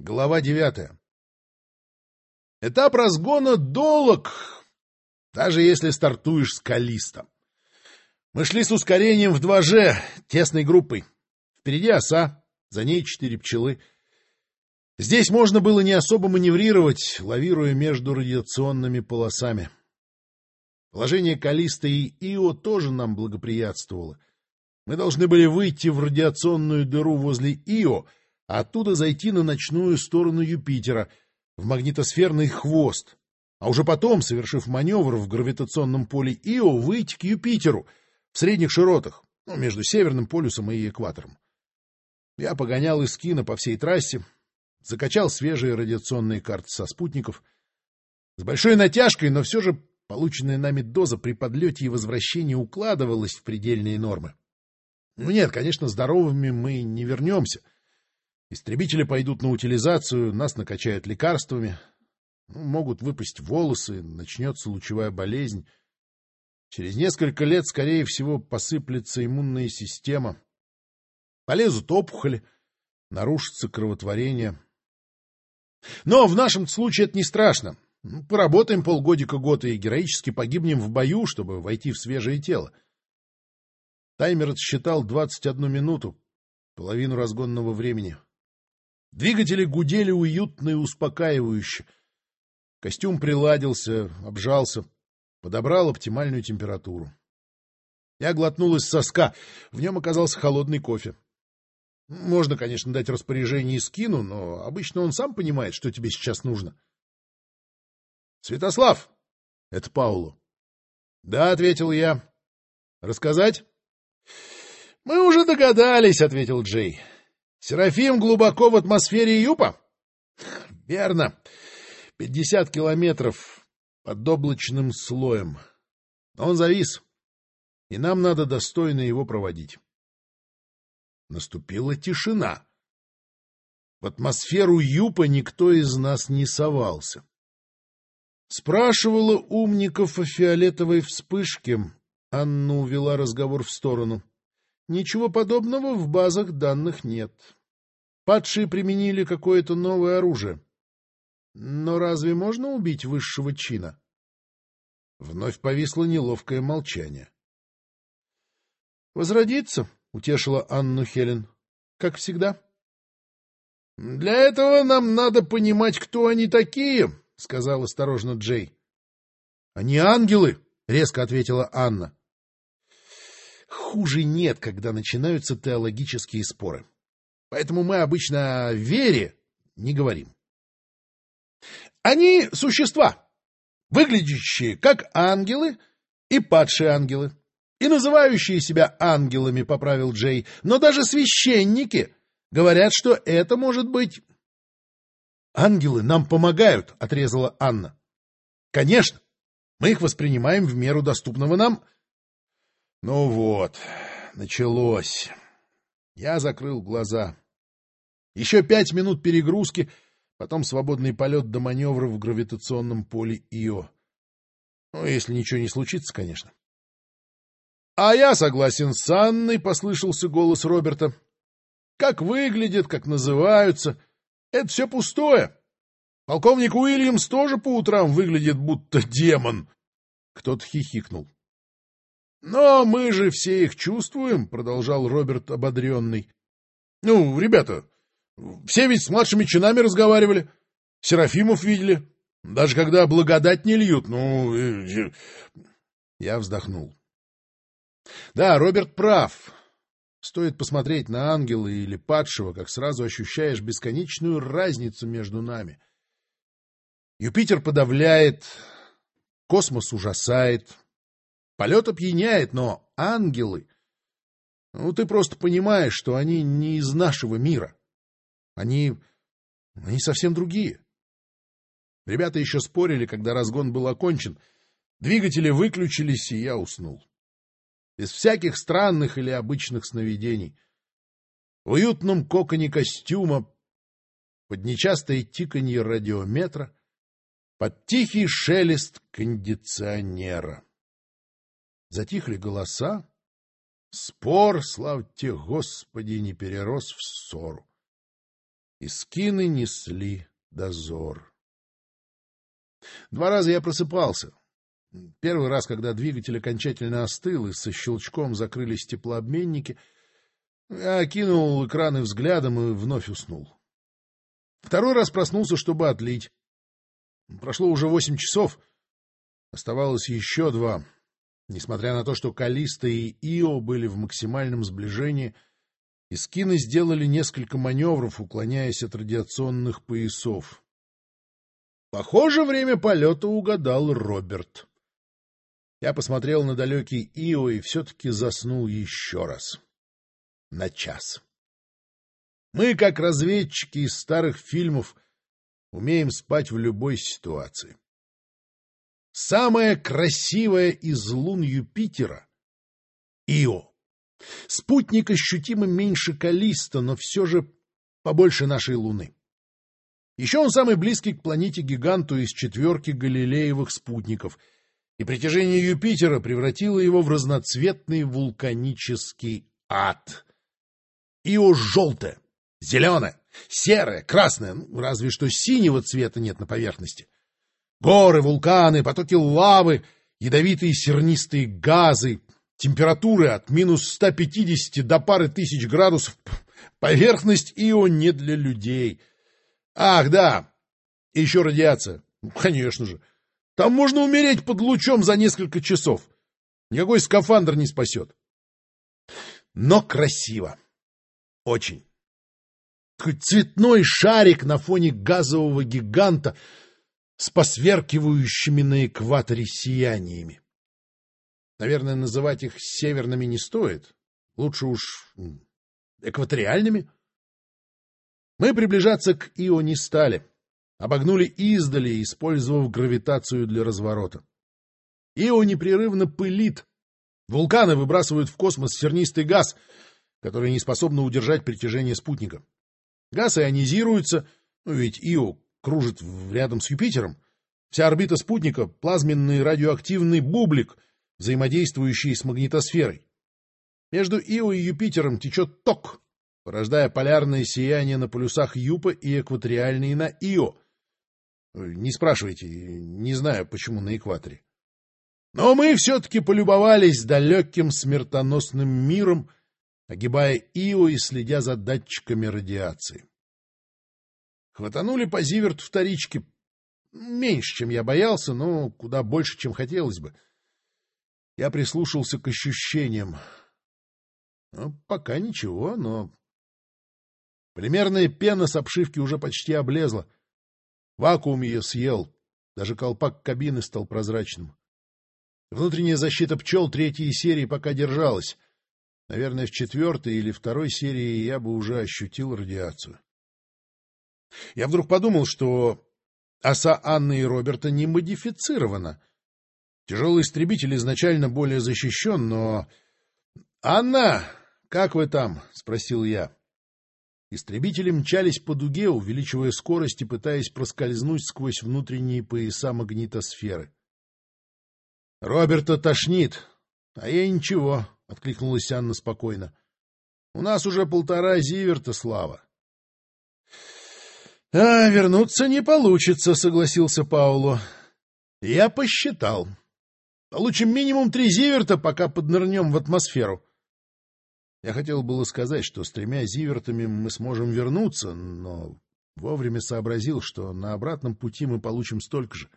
Глава девятая. Этап разгона долг, даже если стартуешь с Калиста. Мы шли с ускорением в 2G, тесной группой. Впереди оса, за ней четыре пчелы. Здесь можно было не особо маневрировать, лавируя между радиационными полосами. Положение Калиста и Ио тоже нам благоприятствовало. Мы должны были выйти в радиационную дыру возле Ио, а оттуда зайти на ночную сторону Юпитера, в магнитосферный хвост, а уже потом, совершив маневр в гравитационном поле Ио, выйти к Юпитеру в средних широтах, ну, между Северным полюсом и экватором. Я погонял из кино по всей трассе, закачал свежие радиационные карты со спутников. С большой натяжкой, но все же полученная нами доза при подлете и возвращении укладывалась в предельные нормы. Ну нет, конечно, здоровыми мы не вернемся. Истребители пойдут на утилизацию, нас накачают лекарствами. Ну, могут выпасть волосы, начнется лучевая болезнь. Через несколько лет, скорее всего, посыплется иммунная система. Полезут опухоли, нарушится кровотворение. Но в нашем случае это не страшно. Ну, поработаем полгодика-год и героически погибнем в бою, чтобы войти в свежее тело. Таймер отсчитал 21 минуту, половину разгонного времени. Двигатели гудели уютно и успокаивающе. Костюм приладился, обжался, подобрал оптимальную температуру. Я глотнул из соска, в нем оказался холодный кофе. Можно, конечно, дать распоряжение и скину, но обычно он сам понимает, что тебе сейчас нужно. — Святослав! — Это Паулу. — Да, — ответил я. — Рассказать? — Мы уже догадались, — ответил Джей. — Серафим глубоко в атмосфере Юпа? — Верно. Пятьдесят километров под облачным слоем. Он завис, и нам надо достойно его проводить. Наступила тишина. В атмосферу Юпа никто из нас не совался. Спрашивала умников о фиолетовой вспышке, Анна увела разговор в сторону. Ничего подобного в базах данных нет. Падшие применили какое-то новое оружие. Но разве можно убить высшего чина? Вновь повисло неловкое молчание. — Возродиться, — утешила Анну Хелен, — как всегда. — Для этого нам надо понимать, кто они такие, — сказал осторожно Джей. — Они ангелы, — резко ответила Анна. Хуже нет, когда начинаются теологические споры. Поэтому мы обычно о вере не говорим. Они существа, выглядящие как ангелы и падшие ангелы, и называющие себя ангелами, — поправил Джей, — но даже священники говорят, что это может быть... — Ангелы нам помогают, — отрезала Анна. — Конечно, мы их воспринимаем в меру доступного нам ну вот, началось. Я закрыл глаза. Еще пять минут перегрузки, потом свободный полет до маневра в гравитационном поле Ио. Ну, если ничего не случится, конечно. — А я согласен с Анной, — послышался голос Роберта. — Как выглядят, как называются. Это все пустое. Полковник Уильямс тоже по утрам выглядит будто демон. Кто-то хихикнул. Но мы же все их чувствуем, — продолжал Роберт ободренный. — Ну, ребята, все ведь с младшими чинами разговаривали, Серафимов видели, даже когда благодать не льют, ну... Э, Я вздохнул. Да, Роберт прав. Стоит посмотреть на ангела или падшего, как сразу ощущаешь бесконечную разницу между нами. Юпитер подавляет, космос ужасает, Полет опьяняет, но ангелы... Ну, ты просто понимаешь, что они не из нашего мира. Они... они совсем другие. Ребята еще спорили, когда разгон был окончен. Двигатели выключились, и я уснул. Без всяких странных или обычных сновидений. В уютном коконе костюма, под нечастое тиканье радиометра, под тихий шелест кондиционера. Затихли голоса. Спор, славьте Господи, не перерос в ссору. И скины несли дозор. Два раза я просыпался. Первый раз, когда двигатель окончательно остыл и со щелчком закрылись теплообменники, я окинул экраны взглядом и вновь уснул. Второй раз проснулся, чтобы отлить. Прошло уже восемь часов. Оставалось еще два. Несмотря на то, что Калиста и Ио были в максимальном сближении, Искины сделали несколько маневров, уклоняясь от радиационных поясов. Похоже, время полета угадал Роберт. Я посмотрел на далекий Ио и все-таки заснул еще раз. На час. Мы, как разведчики из старых фильмов, умеем спать в любой ситуации. Самая красивая из лун Юпитера — Ио. Спутник ощутимо меньше Калиста, но все же побольше нашей Луны. Еще он самый близкий к планете-гиганту из четверки галилеевых спутников, и притяжение Юпитера превратило его в разноцветный вулканический ад. Ио желтое, зеленое, серое, красное, ну, разве что синего цвета нет на поверхности. Горы, вулканы, потоки лавы, ядовитые сернистые газы, температуры от минус 150 до пары тысяч градусов. Поверхность Ио не для людей. Ах, да, и еще радиация. Ну, конечно же. Там можно умереть под лучом за несколько часов. Никакой скафандр не спасет. Но красиво. Очень. Такой цветной шарик на фоне газового гиганта — с посверкивающими на экваторе сияниями. Наверное, называть их северными не стоит. Лучше уж экваториальными. Мы приближаться к Ио не стали. Обогнули издали, использовав гравитацию для разворота. Ио непрерывно пылит. Вулканы выбрасывают в космос сернистый газ, который не способен удержать притяжение спутника. Газ ионизируется, ну ведь Ио кружит рядом с Юпитером. Вся орбита спутника — плазменный радиоактивный бублик, взаимодействующий с магнитосферой. Между Ио и Юпитером течет ток, порождая полярное сияние на полюсах Юпа и экваториальные на Ио. Не спрашивайте, не знаю, почему на экваторе. Но мы все-таки полюбовались далеким смертоносным миром, огибая Ио и следя за датчиками радиации. Хватанули по зиверту вторички. Меньше, чем я боялся, но куда больше, чем хотелось бы. Я прислушался к ощущениям. Ну, пока ничего, но... Примерная пена с обшивки уже почти облезла. Вакуум ее съел. Даже колпак кабины стал прозрачным. Внутренняя защита пчел третьей серии пока держалась. Наверное, в четвертой или второй серии я бы уже ощутил радиацию. Я вдруг подумал, что оса Анны и Роберта не модифицирована. Тяжелый истребитель изначально более защищен, но... — Анна, как вы там? — спросил я. Истребители мчались по дуге, увеличивая скорость и пытаясь проскользнуть сквозь внутренние пояса магнитосферы. — Роберта тошнит, а я ничего, — откликнулась Анна спокойно. — У нас уже полтора зиверта, Слава. — А, вернуться не получится, — согласился Пауло. — Я посчитал. Получим минимум три зиверта, пока поднырнем в атмосферу. Я хотел было сказать, что с тремя зивертами мы сможем вернуться, но вовремя сообразил, что на обратном пути мы получим столько же.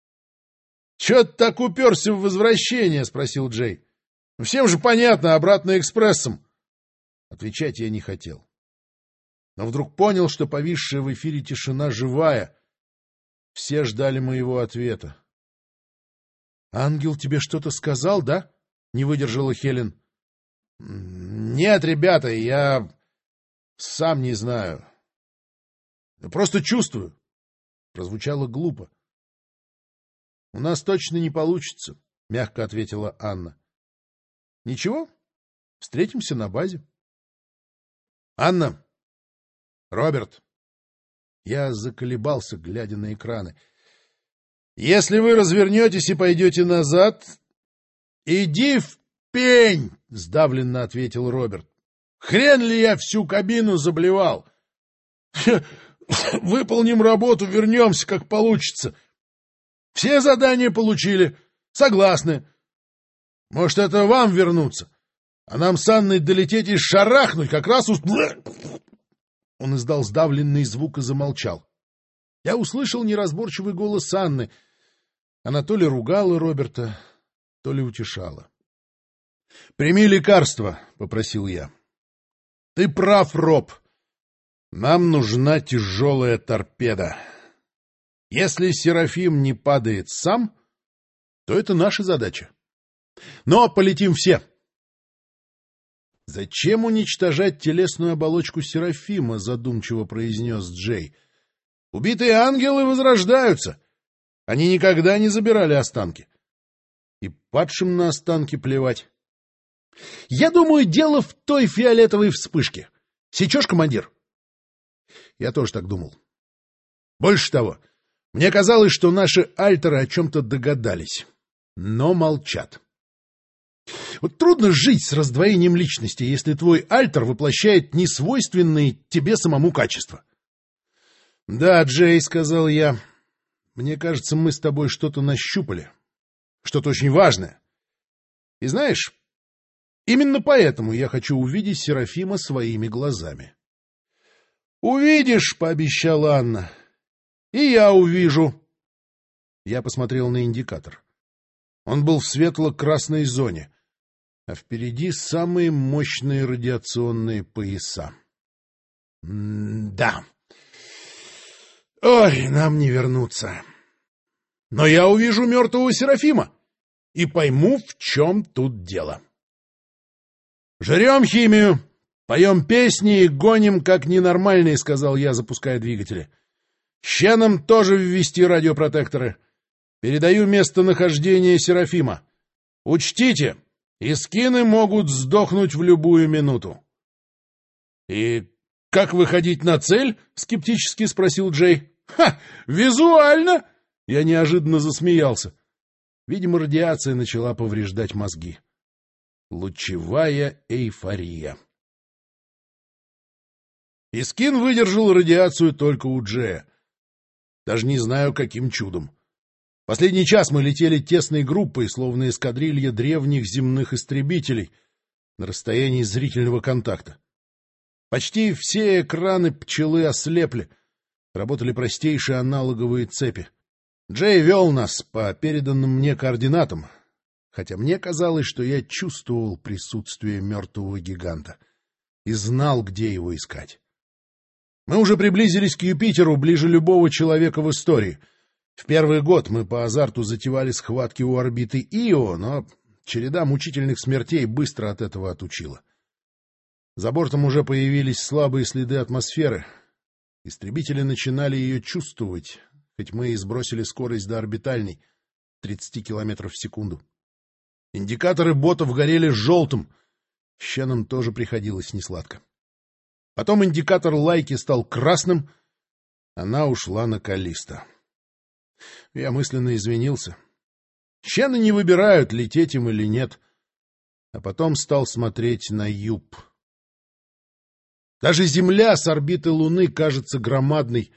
— Чё ты так уперся в возвращение? — спросил Джей. — Всем же понятно, обратно экспрессом. Отвечать я не хотел но вдруг понял, что повисшая в эфире тишина живая. Все ждали моего ответа. — Ангел тебе что-то сказал, да? — не выдержала Хелен. — Нет, ребята, я сам не знаю. Просто чувствую. Прозвучало глупо. — У нас точно не получится, — мягко ответила Анна. — Ничего, встретимся на базе. — Анна, Роберт. Я заколебался, глядя на экраны. Если вы развернетесь и пойдете назад, иди в пень, сдавленно ответил Роберт. Хрен ли я всю кабину заблевал? — Выполним работу, вернемся, как получится. Все задания получили. Согласны. Может, это вам вернуться, а нам с Анной долететь и шарахнуть как раз у... Он издал сдавленный звук и замолчал. Я услышал неразборчивый голос Анны. Она то ли ругала Роберта, то ли утешала. — Прими лекарство, — попросил я. — Ты прав, Роб. Нам нужна тяжелая торпеда. Если Серафим не падает сам, то это наша задача. Но полетим все. «Зачем уничтожать телесную оболочку Серафима?» — задумчиво произнес Джей. «Убитые ангелы возрождаются. Они никогда не забирали останки. И падшим на останки плевать. Я думаю, дело в той фиолетовой вспышке. Сечешь, командир?» Я тоже так думал. Больше того, мне казалось, что наши альтеры о чем-то догадались, но молчат. Вот трудно жить с раздвоением личности, если твой альтер воплощает несвойственные тебе самому качества. — Да, Джей, — сказал я, — мне кажется, мы с тобой что-то нащупали, что-то очень важное. И знаешь, именно поэтому я хочу увидеть Серафима своими глазами. — Увидишь, — пообещала Анна, — и я увижу. Я посмотрел на индикатор. Он был в светло-красной зоне, а впереди самые мощные радиационные пояса. Да. Ой, нам не вернуться. Но я увижу мертвого Серафима и пойму, в чем тут дело. Жрем химию, поем песни и гоним как ненормальные, — сказал я, запуская двигатели. Щенам тоже ввести радиопротекторы. Передаю местонахождение Серафима. Учтите, Искины могут сдохнуть в любую минуту. — И как выходить на цель? — скептически спросил Джей. — Ха! Визуально! Я неожиданно засмеялся. Видимо, радиация начала повреждать мозги. Лучевая эйфория. Искин выдержал радиацию только у Джея. Даже не знаю, каким чудом. Последний час мы летели тесной группой, словно эскадрилья древних земных истребителей, на расстоянии зрительного контакта. Почти все экраны пчелы ослепли, работали простейшие аналоговые цепи. Джей вел нас по переданным мне координатам, хотя мне казалось, что я чувствовал присутствие мертвого гиганта и знал, где его искать. Мы уже приблизились к Юпитеру ближе любого человека в истории — в первый год мы по азарту затевали схватки у орбиты Ио, но череда мучительных смертей быстро от этого отучила. За бортом уже появились слабые следы атмосферы. Истребители начинали ее чувствовать, хоть мы и сбросили скорость до орбитальной — 30 километров в секунду. Индикаторы ботов горели желтым. Щенам тоже приходилось несладко. Потом индикатор лайки стал красным. Она ушла на Калиста. Я мысленно извинился. Щены не выбирают, лететь им или нет. А потом стал смотреть на юб. Даже Земля с орбиты Луны кажется громадной.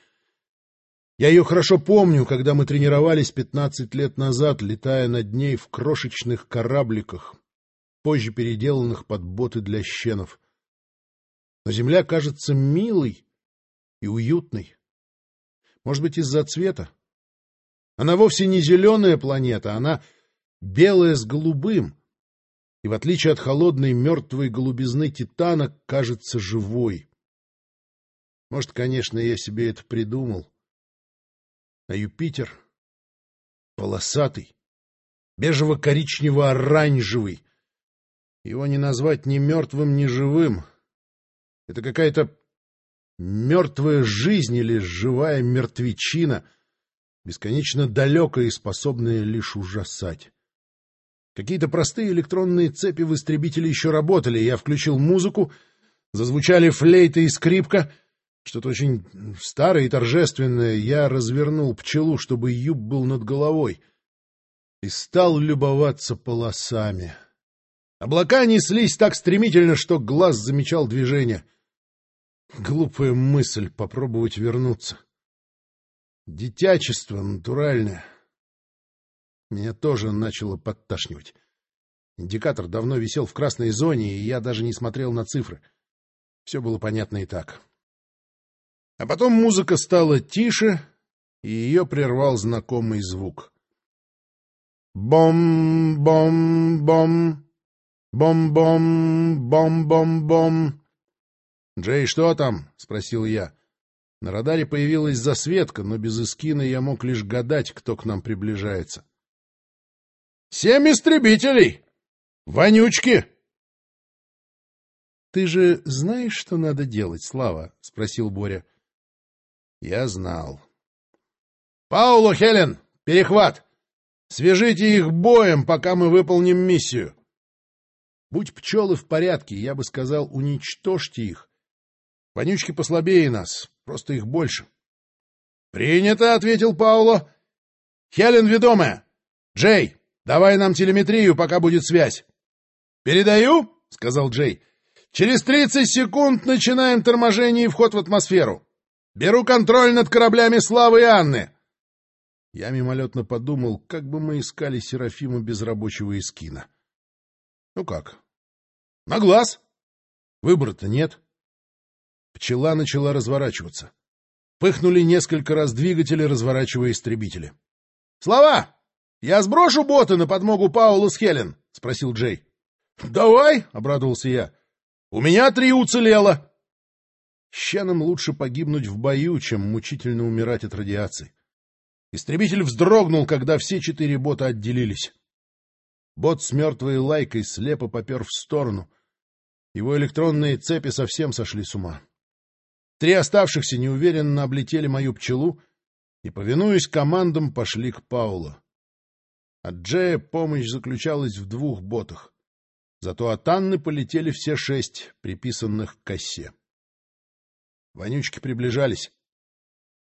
Я ее хорошо помню, когда мы тренировались пятнадцать лет назад, летая над ней в крошечных корабликах, позже переделанных под боты для щенов. Но Земля кажется милой и уютной. Может быть, из-за цвета? Она вовсе не зеленая планета, она белая с голубым. И в отличие от холодной мертвой голубизны Титана, кажется живой. Может, конечно, я себе это придумал. А Юпитер полосатый, бежево-коричнево-оранжевый. Его не назвать ни мертвым, ни живым. Это какая-то мертвая жизнь или живая мертвечина — бесконечно далекое и способное лишь ужасать. Какие-то простые электронные цепи в истребителе еще работали, я включил музыку, зазвучали флейта и скрипка, что-то очень старое и торжественное. Я развернул пчелу, чтобы юб был над головой, и стал любоваться полосами. Облака неслись так стремительно, что глаз замечал движение. Глупая мысль попробовать вернуться. Детячество натуральное. Меня тоже начало подташнивать. Индикатор давно висел в красной зоне, и я даже не смотрел на цифры. Все было понятно и так. А потом музыка стала тише, и ее прервал знакомый звук. Бом-бом-бом, бом-бом, бом-бом-бом. «Джей, что там?» — спросил я. На радаре появилась засветка, но без эскина я мог лишь гадать, кто к нам приближается. «Семь истребителей! Вонючки!» «Ты же знаешь, что надо делать, Слава?» — спросил Боря. Я знал. «Пауло, Хелен, перехват! Свяжите их боем, пока мы выполним миссию!» Будь пчелы в порядке, я бы сказал, уничтожьте их. Вонючки послабее нас, просто их больше. «Принято!» — ответил Пауло. «Хелен ведомая! Джей, давай нам телеметрию, пока будет связь!» «Передаю!» — сказал Джей. «Через тридцать секунд начинаем торможение и вход в атмосферу. Беру контроль над кораблями Славы и Анны!» Я мимолетно подумал, как бы мы искали Серафима без рабочего эскина. Ну как? На глаз. Выбора-то нет. Пчела начала разворачиваться. Пыхнули несколько раз двигатели, разворачивая истребители. — Слова! Я сброшу боты на подмогу Паулу с Хелен? — спросил Джей. — Давай! — обрадовался я. — У меня три уцелело. Щенам лучше погибнуть в бою, чем мучительно умирать от радиации. Истребитель вздрогнул, когда все четыре бота отделились. Бот с мертвой лайкой слепо попер в сторону. Его электронные цепи совсем сошли с ума. Три оставшихся неуверенно облетели мою пчелу и, повинуясь командам, пошли к Паулу. От Джея помощь заключалась в двух ботах. Зато от Анны полетели все шесть, приписанных к косе. Вонючки приближались.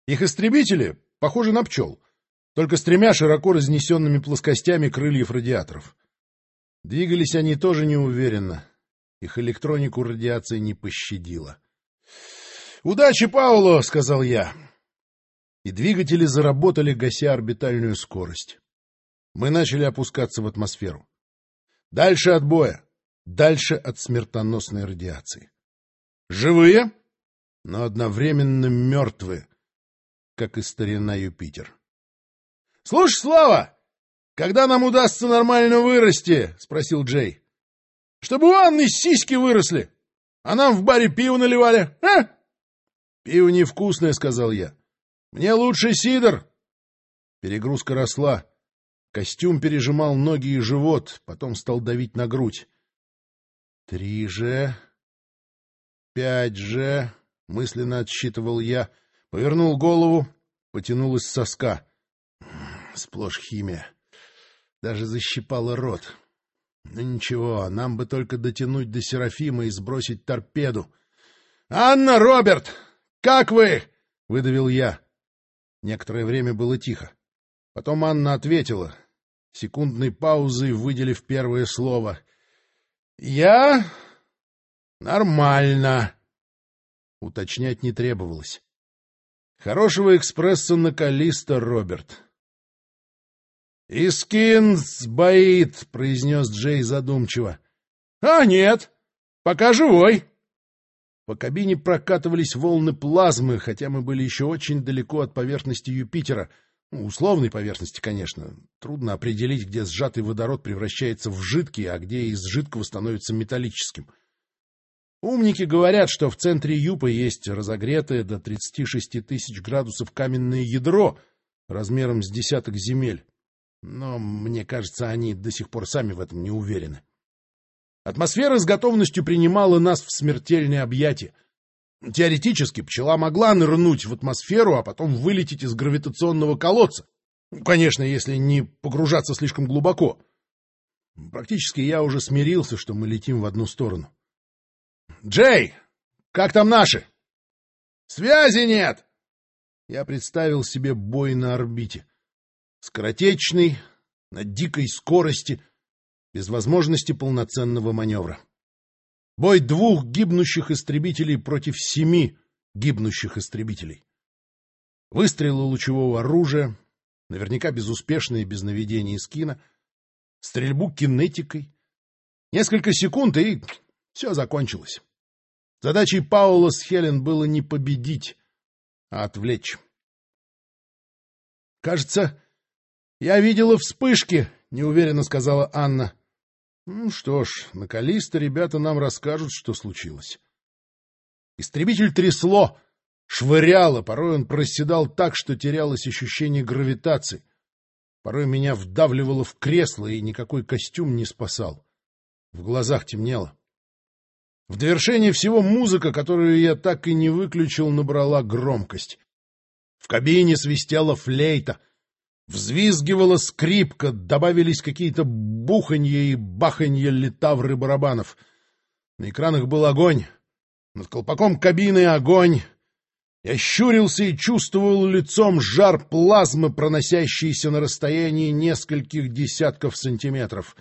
Их истребители Похоже на пчел, только с тремя широко разнесенными плоскостями крыльев радиаторов. Двигались они тоже неуверенно. Их электронику радиация не пощадила. «Удачи, Пауло!» — сказал я. И двигатели заработали, гася орбитальную скорость. Мы начали опускаться в атмосферу. Дальше от боя, дальше от смертоносной радиации. Живые, но одновременно мертвые, как и старина Юпитер. — Слушай, Слава, когда нам удастся нормально вырасти? — спросил Джей. — Чтобы у Анны сиськи выросли, а нам в баре пиво наливали, а? — Пиво невкусное, — сказал я. — Мне лучше сидр. Перегрузка росла. Костюм пережимал ноги и живот, потом стал давить на грудь. «Три же... Пять же...» — мысленно отсчитывал я — Повернул голову, потянул из соска. Сплошь химия. Даже защипала рот. Ну ничего, нам бы только дотянуть до Серафима и сбросить торпеду. — Анна, Роберт, как вы? — выдавил я. Некоторое время было тихо. Потом Анна ответила, секундной паузой выделив первое слово. — Я... нормально. Уточнять не требовалось. Хорошего экспресса на Калиста, Роберт. «Искин сбоит», — произнес Джей задумчиво. «А нет, пока живой». По кабине прокатывались волны плазмы, хотя мы были еще очень далеко от поверхности Юпитера. Ну, условной поверхности, конечно. Трудно определить, где сжатый водород превращается в жидкий, а где из жидкого становится металлическим. — Умники говорят, что в центре Юпа есть разогретое до 36 тысяч градусов каменное ядро размером с десяток земель. Но, мне кажется, они до сих пор сами в этом не уверены. Атмосфера с готовностью принимала нас в смертельное объятие. Теоретически пчела могла нырнуть в атмосферу, а потом вылететь из гравитационного колодца. Ну, конечно, если не погружаться слишком глубоко. Практически я уже смирился, что мы летим в одну сторону. «Джей, как там наши?» «Связи нет!» Я представил себе бой на орбите. Скоротечный, на дикой скорости, без возможности полноценного маневра. Бой двух гибнущих истребителей против семи гибнущих истребителей. Выстрелы лучевого оружия, наверняка безуспешные без наведения скина, стрельбу кинетикой. Несколько секунд, и все закончилось. Задачей Паула с Хелен было не победить, а отвлечь. «Кажется, я видела вспышки», — неуверенно сказала Анна. «Ну что ж, на Калиста ребята нам расскажут, что случилось». Истребитель трясло, швыряло, порой он проседал так, что терялось ощущение гравитации. Порой меня вдавливало в кресло, и никакой костюм не спасал. В глазах темнело. В довершение всего музыка, которую я так и не выключил, набрала громкость. В кабине свистела флейта, взвизгивала скрипка, добавились какие-то буханья и баханья литавры барабанов. На экранах был огонь, над колпаком кабины огонь, я щурился и чувствовал лицом жар плазмы, проносящейся на расстоянии нескольких десятков сантиметров.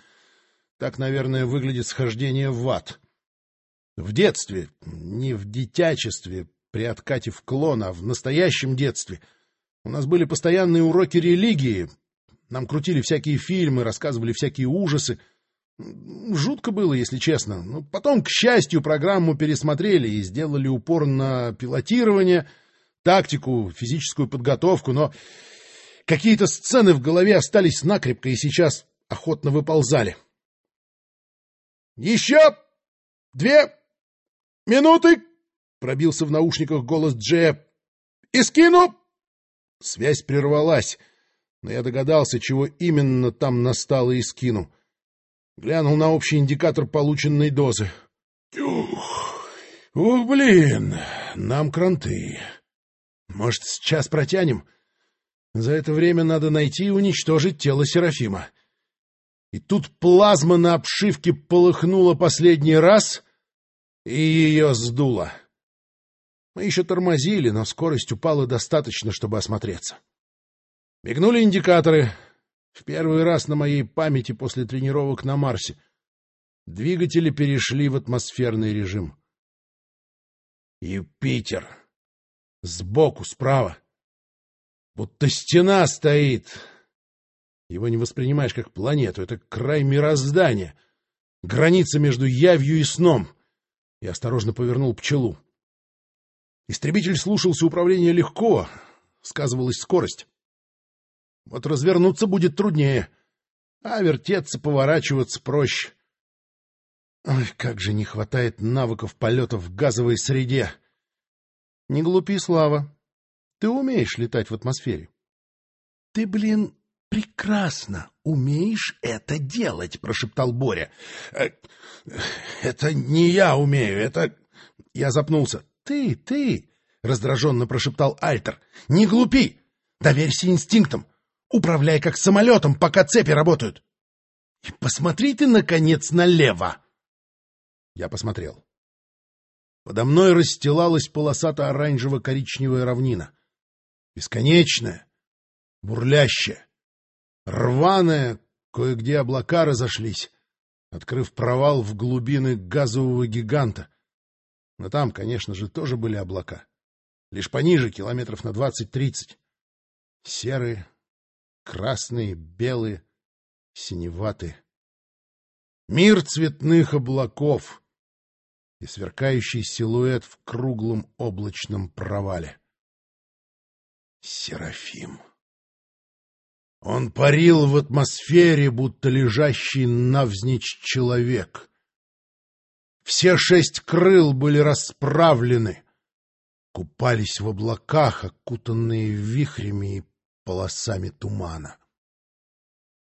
Так, наверное, выглядит схождение в ад. В детстве, не в детячестве, при откате в клон, а в настоящем детстве. У нас были постоянные уроки религии. Нам крутили всякие фильмы, рассказывали всякие ужасы — Жутко было, если честно. Но потом, к счастью, программу пересмотрели и сделали упор на пилотирование, тактику, физическую подготовку, но какие-то сцены в голове остались накрепко и сейчас охотно выползали. «Еще две минуты!» — пробился в наушниках голос Джея. «И скину!» Связь прервалась, но я догадался, чего именно там настало и скину. Глянул на общий индикатор полученной дозы. Ух, ух, блин, нам кранты. Может, сейчас протянем? За это время надо найти и уничтожить тело Серафима. И тут плазма на обшивке полыхнула последний раз, и ее сдуло. Мы еще тормозили, но скорость упала достаточно, чтобы осмотреться. Мигнули индикаторы, в первый раз на моей памяти после тренировок на Марсе. Двигатели перешли в атмосферный режим. Юпитер. Сбоку, справа. Будто стена стоит. Его не воспринимаешь как планету. Это край мироздания. Граница между явью и сном. Я осторожно повернул пчелу. Истребитель слушался управления легко. Сказывалась скорость. Вот развернуться будет труднее, а вертеться, поворачиваться проще. Ой, как же не хватает навыков полета в газовой среде! Не глупи, Слава. Ты умеешь летать в атмосфере. Ты, блин, прекрасно умеешь это делать, прошептал Боря. Э, это не я умею, это... Я запнулся. Ты, ты, раздраженно прошептал Альтер. Не глупи! Доверься инстинктам. Управляй как самолетом, пока цепи работают. И посмотри ты, наконец, налево. Я посмотрел. Подо мной расстилалась полосато-оранжево-коричневая равнина. Бесконечная, бурлящая, рваная, кое-где облака разошлись, открыв провал в глубины газового гиганта. Но там, конечно же, тоже были облака. Лишь пониже, километров на двадцать-тридцать. Серые, красные, белые, синеватые. Мир цветных облаков и сверкающий силуэт в круглом облачном провале. Серафим. Он парил в атмосфере, будто лежащий навзничь человек. Все шесть крыл были расправлены, купались в облаках, окутанные вихрями и полосами тумана.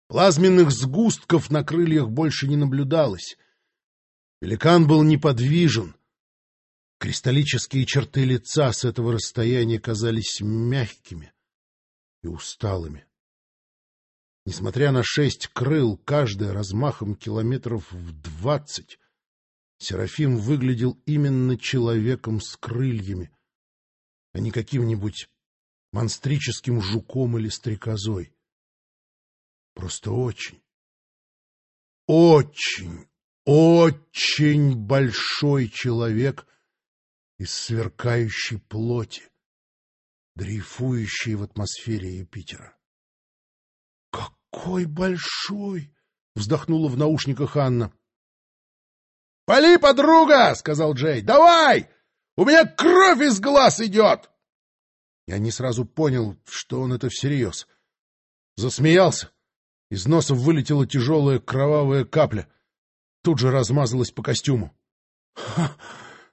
Плазменных сгустков на крыльях больше не наблюдалось. Великан был неподвижен. Кристаллические черты лица с этого расстояния казались мягкими и усталыми. Несмотря на шесть крыл, каждая размахом километров в двадцать, Серафим выглядел именно человеком с крыльями, а не каким-нибудь монстрическим жуком или стрекозой. Просто очень, очень, очень большой человек из сверкающей плоти, дрейфующий в атмосфере Юпитера. «Какой большой!» — вздохнула в наушниках Анна. «Пали, подруга!» — сказал Джей. «Давай! У меня кровь из глаз идет!» Я не сразу понял, что он это всерьез. Засмеялся. Из носа вылетела тяжелая кровавая капля. Тут же размазалась по костюму. Ха!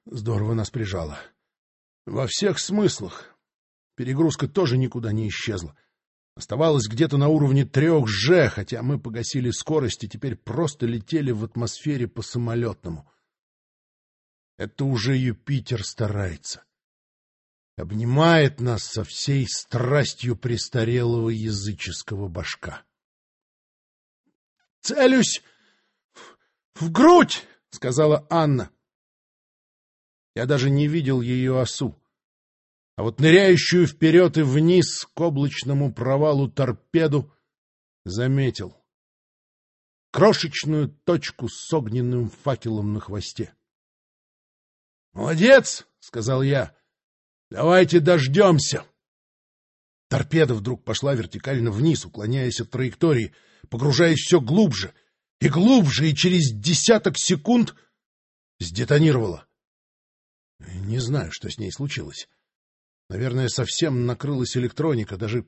Здорово нас прижало. Во всех смыслах. Перегрузка тоже никуда не исчезла. Оставалась где-то на уровне трех же, хотя мы погасили скорость и теперь просто летели в атмосфере по самолетному. Это уже Юпитер старается. Обнимает нас со всей страстью престарелого языческого башка. — Целюсь в грудь! — сказала Анна. Я даже не видел ее осу а вот ныряющую вперед и вниз к облачному провалу торпеду заметил. Крошечную точку с огненным факелом на хвосте. «Молодец!» — сказал я. «Давайте дождемся!» Торпеда вдруг пошла вертикально вниз, уклоняясь от траектории, погружаясь все глубже и глубже, и через десяток секунд сдетонировала. Не знаю, что с ней случилось. Наверное, совсем накрылась электроника, даже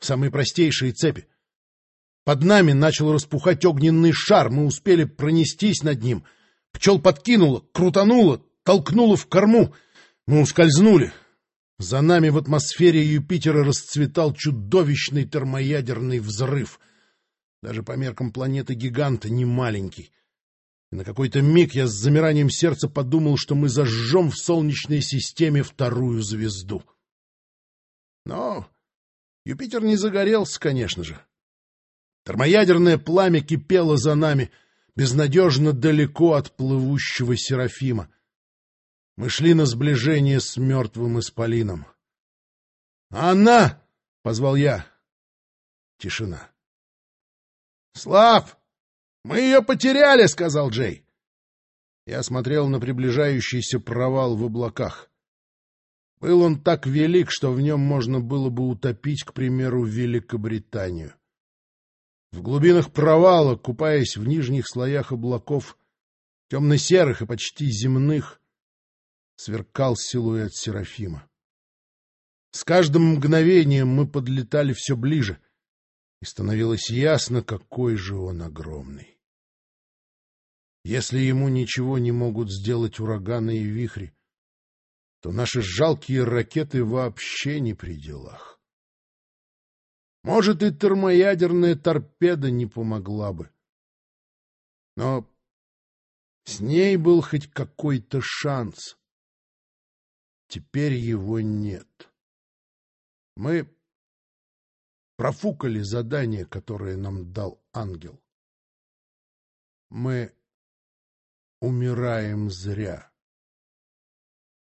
самые простейшие цепи. Под нами начал распухать огненный шар, мы успели пронестись над ним. Пчел подкинуло, крутануло, толкнуло в корму. Мы ускользнули. За нами в атмосфере Юпитера расцветал чудовищный термоядерный взрыв. Даже по меркам планеты-гиганта не маленький. И на какой-то миг я с замиранием сердца подумал, что мы зажжем в Солнечной системе вторую звезду. Но Юпитер не загорелся, конечно же. Термоядерное пламя кипело за нами, безнадежно далеко от плывущего Серафима. Мы шли на сближение с мертвым исполином. «Анна!» — позвал я. Тишина. «Слав! Мы ее потеряли!» — сказал Джей. Я смотрел на приближающийся провал в облаках. Был он так велик, что в нем можно было бы утопить, к примеру, Великобританию. В глубинах провала, купаясь в нижних слоях облаков, темно-серых и почти земных, сверкал силуэт Серафима. С каждым мгновением мы подлетали все ближе, и становилось ясно, какой же он огромный. Если ему ничего не могут сделать ураганы и вихри, то наши жалкие ракеты вообще не при делах. Может, и термоядерная торпеда не помогла бы. Но с ней был хоть какой-то шанс. Теперь его нет. Мы профукали задание, которое нам дал ангел. Мы умираем зря.